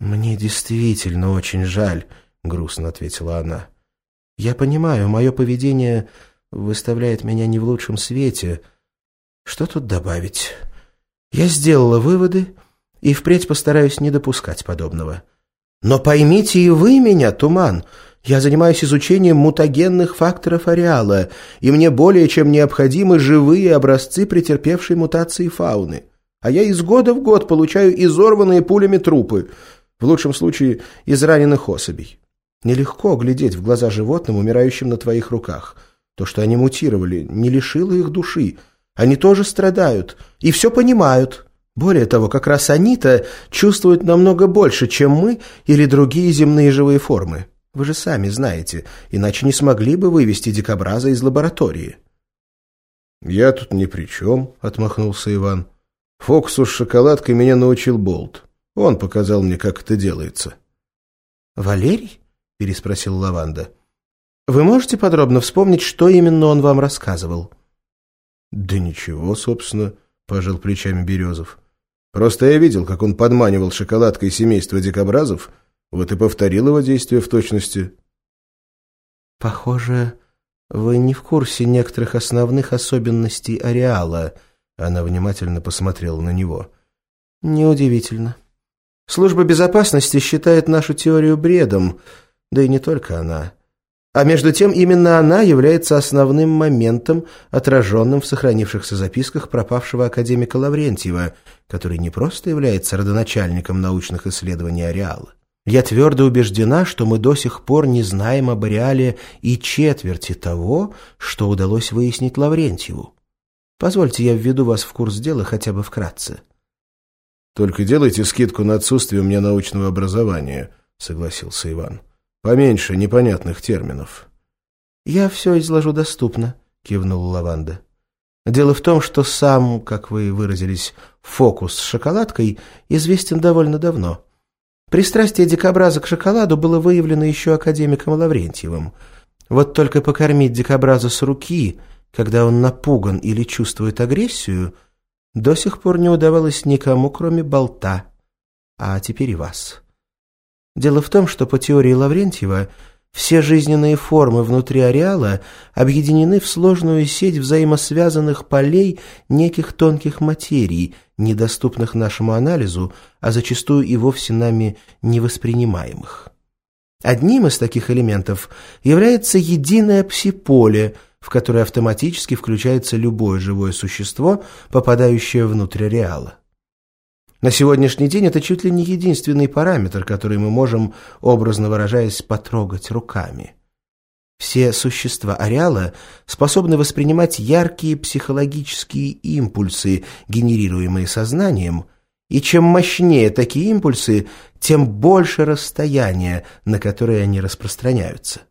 «Мне действительно очень жаль», — грустно ответила она. «Я понимаю, мое поведение выставляет меня не в лучшем свете. Что тут добавить? Я сделала выводы и впредь постараюсь не допускать подобного. Но поймите и вы меня, Туман, я занимаюсь изучением мутагенных факторов ареала, и мне более чем необходимы живые образцы претерпевшей мутации фауны. А я из года в год получаю изорванные пулями трупы, в лучшем случае из раненых особей. Нелегко глядеть в глаза животным, умирающим на твоих руках. То, что они мутировали, не лишило их души. Они тоже страдают и все понимают. Более того, как раз они-то чувствуют намного больше, чем мы или другие земные живые формы. Вы же сами знаете, иначе не смогли бы вывести дикобраза из лаборатории. «Я тут ни при чем», — отмахнулся Иван. «Фокусу с шоколадкой меня научил Болт. Он показал мне, как это делается». «Валерий?» — переспросил Лаванда. «Вы можете подробно вспомнить, что именно он вам рассказывал?» «Да ничего, собственно», — пожал плечами Березов. «Просто я видел, как он подманивал шоколадкой семейство дикобразов, вот и повторил его действия в точности». «Похоже, вы не в курсе некоторых основных особенностей ареала», — она внимательно посмотрела на него. «Неудивительно. Служба безопасности считает нашу теорию бредом, да и не только она. А между тем именно она является основным моментом, отраженным в сохранившихся записках пропавшего академика Лаврентьева, который не просто является родоначальником научных исследований ареала. Я твердо убеждена, что мы до сих пор не знаем об ареале и четверти того, что удалось выяснить Лаврентьеву. Позвольте, я введу вас в курс дела хотя бы вкратце. «Только делайте скидку на отсутствие у меня научного образования», — согласился Иван. «Поменьше непонятных терминов». «Я все изложу доступно», — кивнула Лаванда. «Дело в том, что сам, как вы выразились, фокус с шоколадкой известен довольно давно». Пристрастие дикобраза к шоколаду было выявлено еще академиком Лаврентьевым. Вот только покормить дикобраза с руки, когда он напуган или чувствует агрессию, до сих пор не удавалось никому, кроме болта, а теперь и вас. Дело в том, что по теории Лаврентьева все жизненные формы внутри ареала объединены в сложную сеть взаимосвязанных полей неких тонких материй, недоступных нашему анализу, а зачастую и вовсе нами невоспринимаемых. Одним из таких элементов является единое псиполе, в которое автоматически включается любое живое существо, попадающее внутрь ареала. На сегодняшний день это чуть ли не единственный параметр, который мы можем, образно выражаясь, потрогать руками. Все существа ареала способны воспринимать яркие психологические импульсы, генерируемые сознанием, и чем мощнее такие импульсы, тем больше расстояние, на которое они распространяются.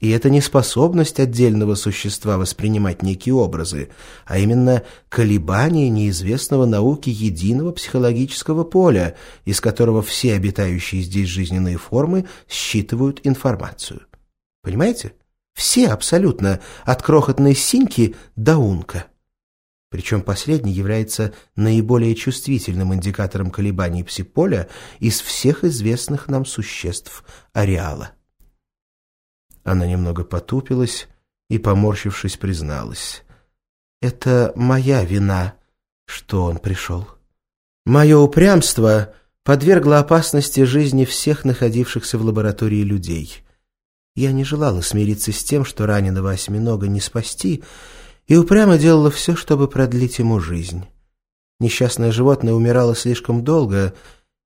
И это не способность отдельного существа воспринимать некие образы, а именно колебание неизвестного науки единого психологического поля, из которого все обитающие здесь жизненные формы считывают информацию. Понимаете? Все абсолютно, от крохотной синьки до унка. Причем последний является наиболее чувствительным индикатором колебаний псиполя из всех известных нам существ ареала. Она немного потупилась и, поморщившись, призналась. «Это моя вина, что он пришел. Мое упрямство подвергло опасности жизни всех находившихся в лаборатории людей. Я не желала смириться с тем, что раненого осьминога не спасти, и упрямо делала все, чтобы продлить ему жизнь. Несчастное животное умирало слишком долго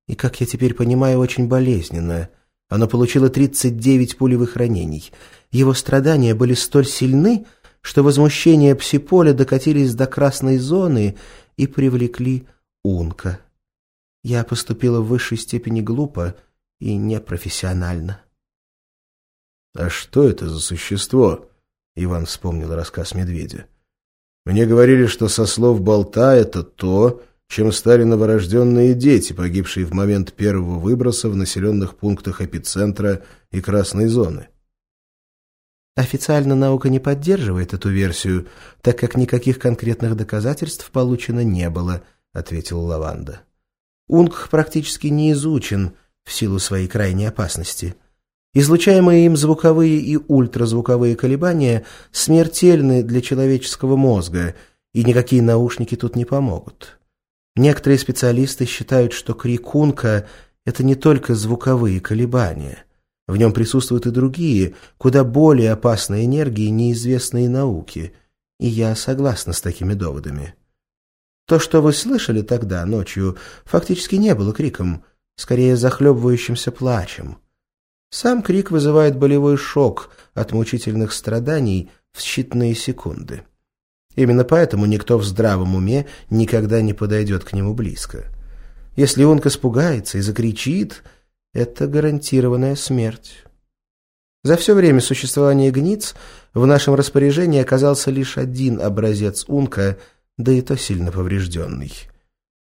и, как я теперь понимаю, очень болезненно — оно получило 39 пулевых ранений. Его страдания были столь сильны, что возмущения псиполя докатились до красной зоны и привлекли Унка. Я поступила в высшей степени глупо и непрофессионально. «А что это за существо?» — Иван вспомнил рассказ медведя. «Мне говорили, что со слов болта это то, чем стали новорожденные дети, погибшие в момент первого выброса в населенных пунктах эпицентра и красной зоны. Официально наука не поддерживает эту версию, так как никаких конкретных доказательств получено не было, ответил Лаванда. Унг практически не изучен, в силу своей крайней опасности. Излучаемые им звуковые и ультразвуковые колебания смертельны для человеческого мозга, и никакие наушники тут не помогут. Некоторые специалисты считают, что крик Унка – это не только звуковые колебания. В нем присутствуют и другие, куда более опасные энергии, неизвестные науке. И я согласна с такими доводами. То, что вы слышали тогда, ночью, фактически не было криком, скорее захлебывающимся плачем. Сам крик вызывает болевой шок от мучительных страданий в считанные секунды. Именно поэтому никто в здравом уме никогда не подойдет к нему близко. Если он испугается и закричит, это гарантированная смерть. За все время существования гниц в нашем распоряжении оказался лишь один образец унка, да и то сильно поврежденный.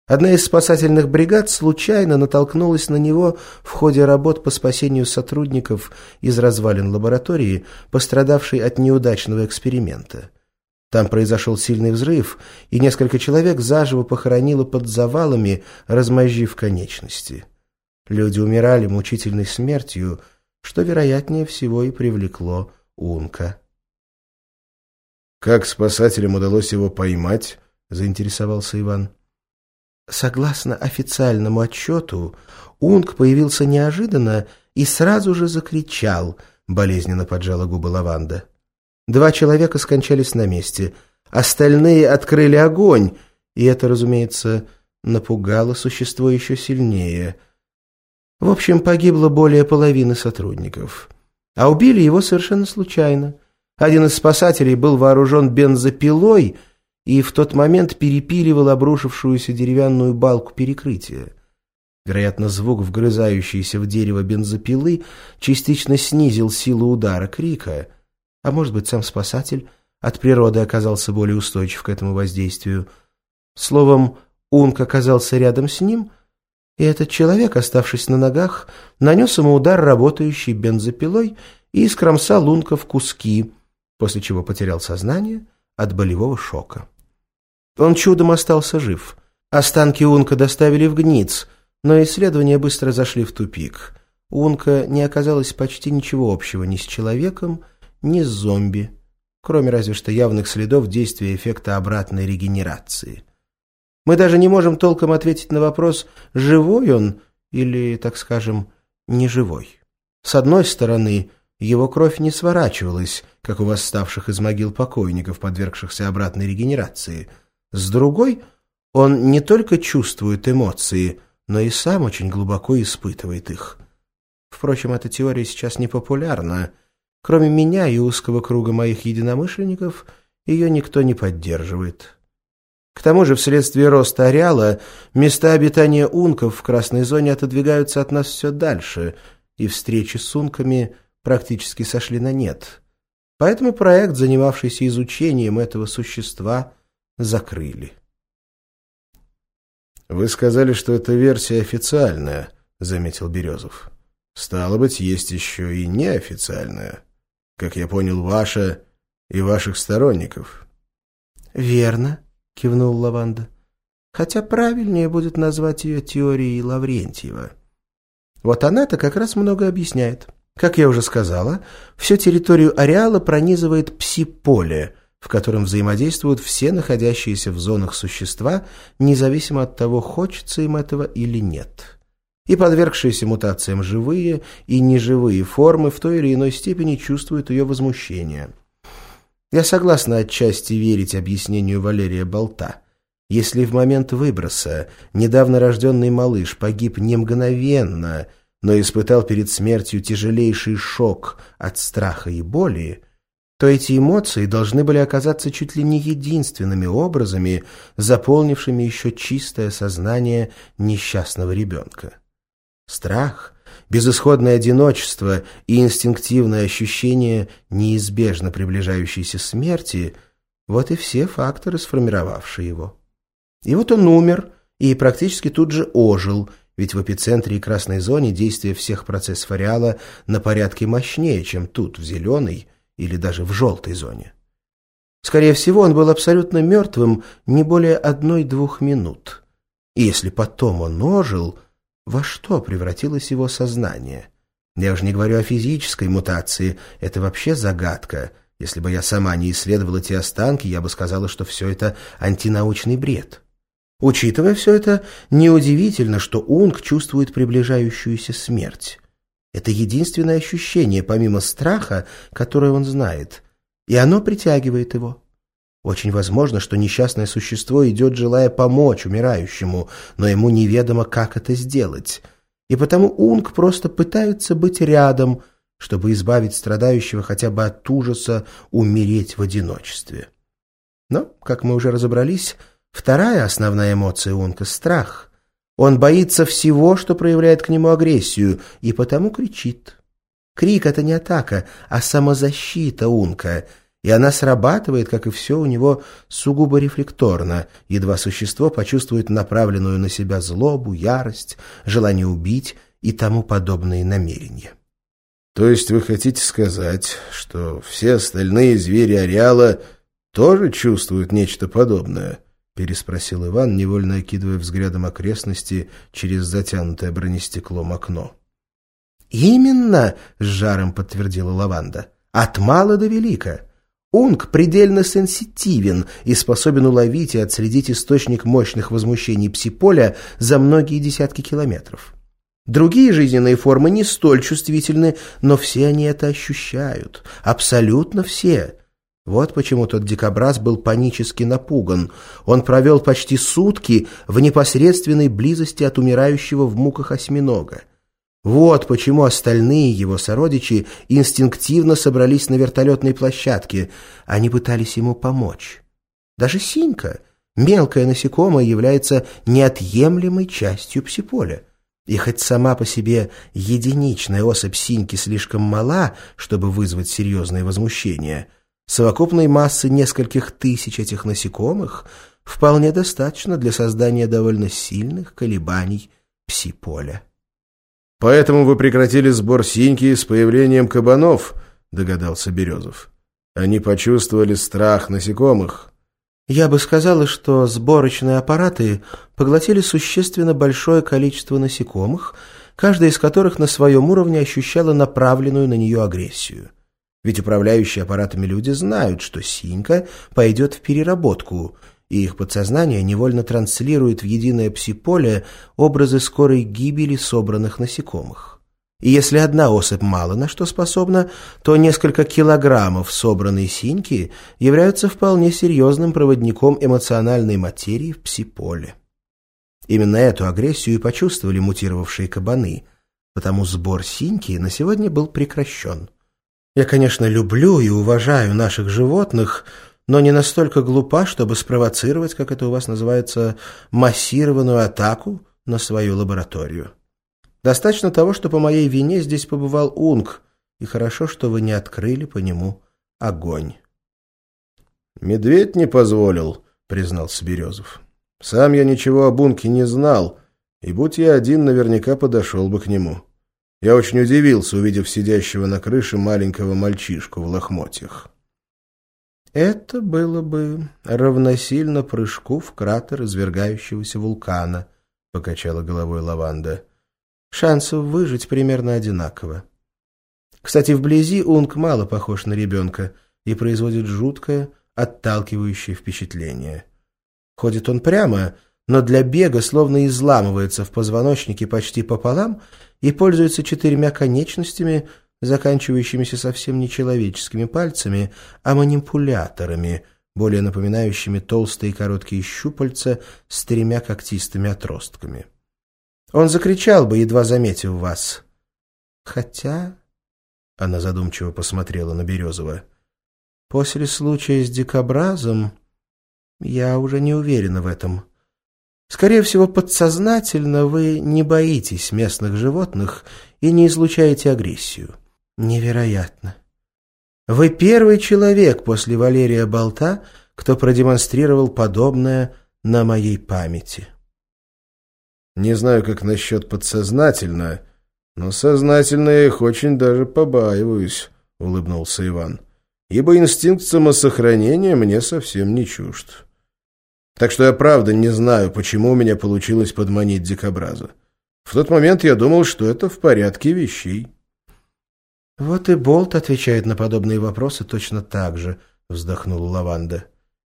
Одна из спасательных бригад случайно натолкнулась на него в ходе работ по спасению сотрудников из развалин лаборатории, пострадавшей от неудачного эксперимента. Там произошел сильный взрыв, и несколько человек заживо похоронило под завалами, размозжив конечности. Люди умирали мучительной смертью, что, вероятнее всего, и привлекло Унка. «Как спасателям удалось его поймать?» — заинтересовался Иван. Согласно официальному отчету, Унг появился неожиданно и сразу же закричал, болезненно поджала губы лаванда. Два человека скончались на месте, остальные открыли огонь, и это, разумеется, напугало существо еще сильнее. В общем, погибло более половины сотрудников. А убили его совершенно случайно. Один из спасателей был вооружен бензопилой и в тот момент перепиливал обрушившуюся деревянную балку перекрытия. Вероятно, звук вгрызающейся в дерево бензопилы частично снизил силу удара крика — а может быть, сам спасатель от природы оказался более устойчив к этому воздействию. Словом, Унк оказался рядом с ним, и этот человек, оставшись на ногах, нанес ему удар работающей бензопилой и искромсал Унка в куски, после чего потерял сознание от болевого шока. Он чудом остался жив. Останки Унка доставили в Гниц, но исследования быстро зашли в тупик. Унка не оказалось почти ничего общего ни с человеком, ни зомби, кроме разве что явных следов действия эффекта обратной регенерации. Мы даже не можем толком ответить на вопрос, живой он или, так скажем, неживой. С одной стороны, его кровь не сворачивалась, как у восставших из могил покойников, подвергшихся обратной регенерации. С другой, он не только чувствует эмоции, но и сам очень глубоко испытывает их. Впрочем, эта теория сейчас не популярна, Кроме меня и узкого круга моих единомышленников, ее никто не поддерживает. К тому же, вследствие роста ареала, места обитания унков в красной зоне отодвигаются от нас все дальше, и встречи с унками практически сошли на нет. Поэтому проект, занимавшийся изучением этого существа, закрыли. «Вы сказали, что эта версия официальная», — заметил Березов. «Стало быть, есть еще и неофициальная» как я понял, ваша и ваших сторонников. «Верно», — кивнул Лаванда. «Хотя правильнее будет назвать ее теорией Лаврентьева. Вот она-то как раз много объясняет. Как я уже сказала, всю территорию ареала пронизывает пси-поле, в котором взаимодействуют все находящиеся в зонах существа, независимо от того, хочется им этого или нет» и подвергшиеся мутациям живые и неживые формы в той или иной степени чувствуют ее возмущение. Я согласна отчасти верить объяснению Валерия Болта. Если в момент выброса недавно рожденный малыш погиб не мгновенно, но испытал перед смертью тяжелейший шок от страха и боли, то эти эмоции должны были оказаться чуть ли не единственными образами, заполнившими еще чистое сознание несчастного ребенка. Страх, безысходное одиночество и инстинктивное ощущение неизбежно приближающейся смерти – вот и все факторы, сформировавшие его. И вот он умер и практически тут же ожил, ведь в эпицентре и красной зоне действие всех процессов ареала на порядке мощнее, чем тут, в зеленой или даже в желтой зоне. Скорее всего, он был абсолютно мертвым не более одной-двух минут. И если потом он ожил – Во что превратилось его сознание? Я уже не говорю о физической мутации, это вообще загадка. Если бы я сама не исследовала эти останки, я бы сказала, что все это антинаучный бред. Учитывая все это, неудивительно, что Унг чувствует приближающуюся смерть. Это единственное ощущение, помимо страха, которое он знает, и оно притягивает его. Очень возможно, что несчастное существо идет, желая помочь умирающему, но ему неведомо, как это сделать. И потому Унг просто пытается быть рядом, чтобы избавить страдающего хотя бы от ужаса умереть в одиночестве. Но, как мы уже разобрались, вторая основная эмоция Унга — страх. Он боится всего, что проявляет к нему агрессию, и потому кричит. Крик — это не атака, а самозащита Унка — и она срабатывает, как и все у него, сугубо рефлекторно, едва существо почувствует направленную на себя злобу, ярость, желание убить и тому подобные намерения. То есть вы хотите сказать, что все остальные звери ареала тоже чувствуют нечто подобное? переспросил Иван, невольно окидывая взглядом окрестности через затянутое бронестеклом окно. «Именно!» — с жаром подтвердила Лаванда. «От мала до велика. Унг предельно сенситивен и способен уловить и отследить источник мощных возмущений псиполя за многие десятки километров. Другие жизненные формы не столь чувствительны, но все они это ощущают. Абсолютно все. Вот почему тот дикобраз был панически напуган. Он провел почти сутки в непосредственной близости от умирающего в муках осьминога. Вот почему остальные его сородичи инстинктивно собрались на вертолетной площадке. Они пытались ему помочь. Даже Синька, мелкое насекомое, является неотъемлемой частью псиполя. И хоть сама по себе единичная особь Синьки слишком мала, чтобы вызвать серьезное возмущение, совокупной массы нескольких тысяч этих насекомых вполне достаточно для создания довольно сильных колебаний псиполя. Поэтому вы прекратили сбор синьки с появлением кабанов, догадался Березов. Они почувствовали страх насекомых. Я бы сказала, что сборочные аппараты поглотили существенно большое количество насекомых, каждая из которых на своем уровне ощущала направленную на нее агрессию. Ведь управляющие аппаратами люди знают, что синька пойдет в переработку – и их подсознание невольно транслирует в единое псиполе образы скорой гибели собранных насекомых. И если одна особь мало на что способна, то несколько килограммов собранной синьки являются вполне серьезным проводником эмоциональной материи в псиполе. Именно эту агрессию и почувствовали мутировавшие кабаны, потому сбор синьки на сегодня был прекращен. Я, конечно, люблю и уважаю наших животных, но не настолько глупа, чтобы спровоцировать, как это у вас называется, массированную атаку на свою лабораторию. Достаточно того, что по моей вине здесь побывал Унг, и хорошо, что вы не открыли по нему огонь. «Медведь не позволил», — признался Березов. «Сам я ничего об Унке не знал, и будь я один, наверняка подошел бы к нему. Я очень удивился, увидев сидящего на крыше маленького мальчишку в лохмотьях». Это было бы равносильно прыжку в кратер извергающегося вулкана, — покачала головой Лаванда. Шансов выжить примерно одинаково. Кстати, вблизи Унг мало похож на ребенка и производит жуткое, отталкивающее впечатление. Ходит он прямо, но для бега словно изламывается в позвоночнике почти пополам и пользуется четырьмя конечностями — заканчивающимися совсем не человеческими пальцами, а манипуляторами, более напоминающими толстые короткие щупальца с тремя когтистыми отростками. Он закричал бы, едва заметив вас. Хотя... Она задумчиво посмотрела на Березова. После случая с дикобразом я уже не уверена в этом. Скорее всего, подсознательно вы не боитесь местных животных и не излучаете агрессию. Невероятно. Вы первый человек после Валерия Болта, кто продемонстрировал подобное на моей памяти. Не знаю, как насчет подсознательно, но сознательно я их очень даже побаиваюсь, улыбнулся Иван. Ибо инстинкт самосохранения мне совсем не чужд. Так что я правда не знаю, почему у меня получилось подманить дикобраза. В тот момент я думал, что это в порядке вещей. «Вот и Болт отвечает на подобные вопросы точно так же», — вздохнула Лаванда.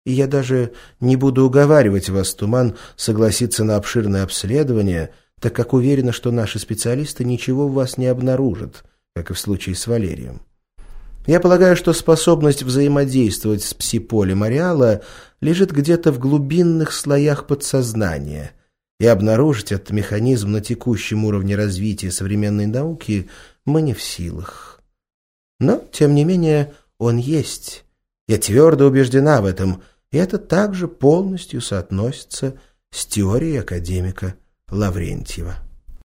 «И я даже не буду уговаривать вас, Туман, согласиться на обширное обследование, так как уверена, что наши специалисты ничего в вас не обнаружат, как и в случае с Валерием. Я полагаю, что способность взаимодействовать с псиполем ареала лежит где-то в глубинных слоях подсознания, и обнаружить этот механизм на текущем уровне развития современной науки мы не в силах». Но, тем не менее, он есть. Я твердо убеждена в этом, и это также полностью соотносится с теорией академика Лаврентьева.